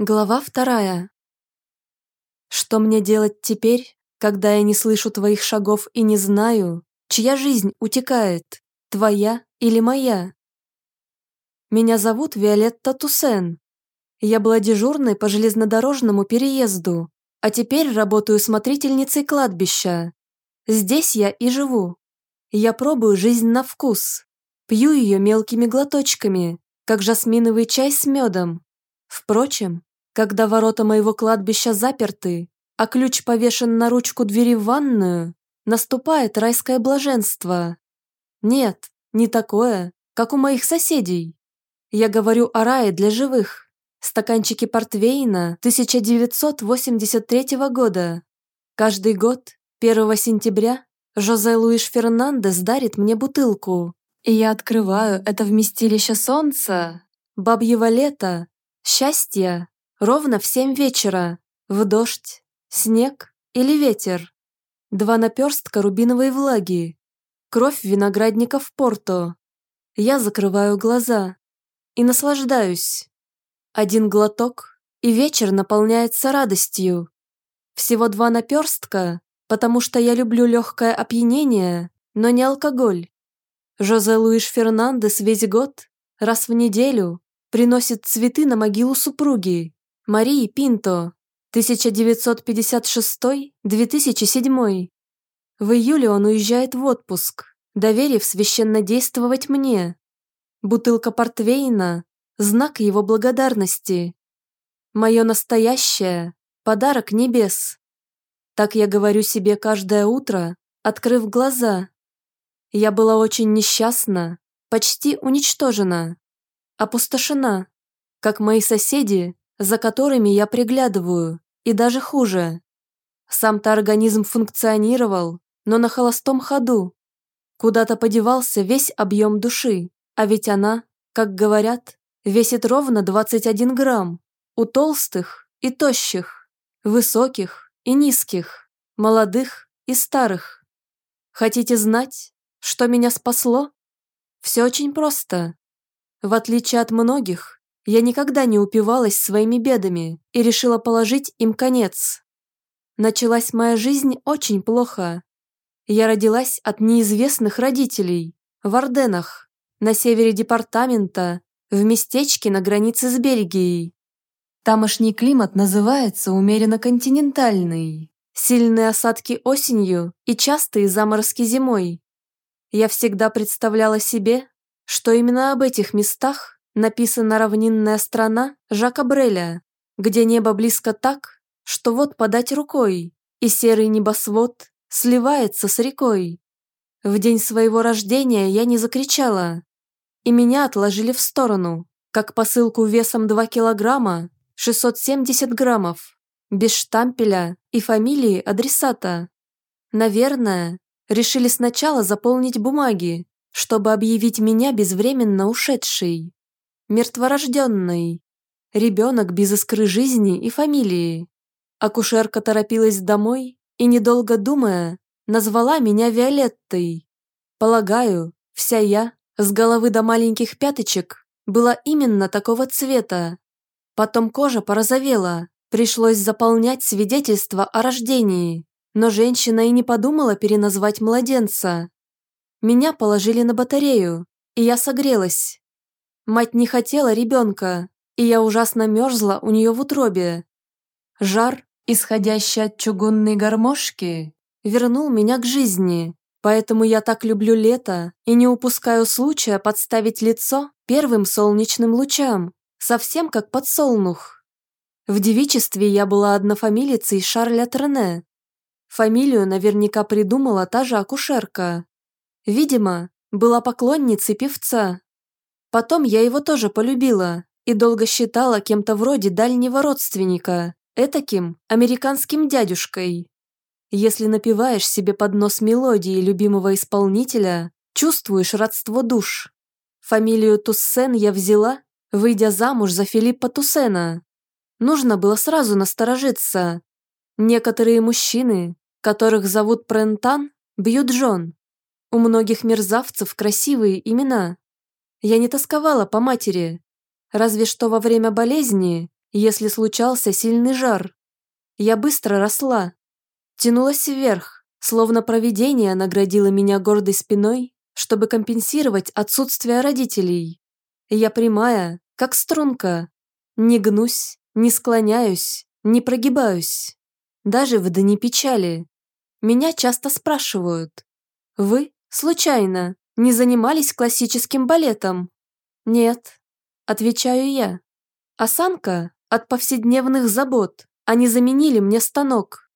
Глава вторая. Что мне делать теперь, когда я не слышу твоих шагов и не знаю, чья жизнь утекает, твоя или моя? Меня зовут Виолетта Туссен. Я была дежурной по железнодорожному переезду, а теперь работаю смотрительницей кладбища. Здесь я и живу. Я пробую жизнь на вкус. Пью ее мелкими глоточками, как жасминовый чай с медом. Впрочем, когда ворота моего кладбища заперты, а ключ повешен на ручку двери в ванную, наступает райское блаженство. Нет, не такое, как у моих соседей. Я говорю о рае для живых. Стаканчики портвейна 1983 года. Каждый год, 1 сентября, Жозе Луиш Фернандес дарит мне бутылку, и я открываю это вместилище солнца, бабьего лета, счастья Ровно в семь вечера. В дождь, снег или ветер. Два наперстка рубиновой влаги. Кровь виноградника в порто. Я закрываю глаза и наслаждаюсь. Один глоток, и вечер наполняется радостью. Всего два наперстка, потому что я люблю легкое опьянение, но не алкоголь. Жозе Луиш Фернандес весь год, раз в неделю, приносит цветы на могилу супруги. Марии Пинто, 1956-2007. В июле он уезжает в отпуск, доверив священно действовать мне. Бутылка портвейна – знак его благодарности. Мое настоящее – подарок небес. Так я говорю себе каждое утро, открыв глаза. Я была очень несчастна, почти уничтожена, опустошена, как мои соседи за которыми я приглядываю, и даже хуже. Сам-то организм функционировал, но на холостом ходу. Куда-то подевался весь объем души, а ведь она, как говорят, весит ровно 21 грамм. У толстых и тощих, высоких и низких, молодых и старых. Хотите знать, что меня спасло? Все очень просто. В отличие от многих, я никогда не упивалась своими бедами и решила положить им конец. Началась моя жизнь очень плохо. Я родилась от неизвестных родителей в Орденах, на севере департамента, в местечке на границе с Бельгией. Тамошний климат называется умеренно континентальный. Сильные осадки осенью и частые заморозки зимой. Я всегда представляла себе, что именно об этих местах написана равнинная страна Жака Бреля, где небо близко так, что вот подать рукой, и серый небосвод сливается с рекой. В день своего рождения я не закричала, и меня отложили в сторону, как посылку весом 2 килограмма, 670 граммов, без штампеля и фамилии адресата. Наверное, решили сначала заполнить бумаги, чтобы объявить меня безвременно ушедшей мертворожденный. Ребенок без искры жизни и фамилии. Акушерка торопилась домой и, недолго думая, назвала меня Виолеттой. Полагаю, вся я, с головы до маленьких пяточек, была именно такого цвета. Потом кожа порозовела, пришлось заполнять свидетельство о рождении, но женщина и не подумала переназвать младенца. Меня положили на батарею, и я согрелась. Мать не хотела ребенка, и я ужасно мерзла у нее в утробе. Жар, исходящий от чугунной гармошки, вернул меня к жизни, поэтому я так люблю лето и не упускаю случая подставить лицо первым солнечным лучам, совсем как подсолнух. В девичестве я была однофамилицей Шарля Трене. Фамилию наверняка придумала та же акушерка. Видимо, была поклонницей певца, Потом я его тоже полюбила и долго считала кем-то вроде дальнего родственника, этаким американским дядюшкой. Если напиваешь себе под нос мелодии любимого исполнителя, чувствуешь родство душ. Фамилию Туссен я взяла, выйдя замуж за Филиппа Туссена. Нужно было сразу насторожиться. Некоторые мужчины, которых зовут Прентан, бьют жен. У многих мерзавцев красивые имена, я не тосковала по матери, разве что во время болезни, если случался сильный жар. Я быстро росла, тянулась вверх, словно провидение наградило меня гордой спиной, чтобы компенсировать отсутствие родителей. Я прямая, как струнка, не гнусь, не склоняюсь, не прогибаюсь. Даже в дни печали. Меня часто спрашивают. Вы, случайно, не занимались классическим балетом? Нет, отвечаю я. Осанка от повседневных забот. Они заменили мне станок.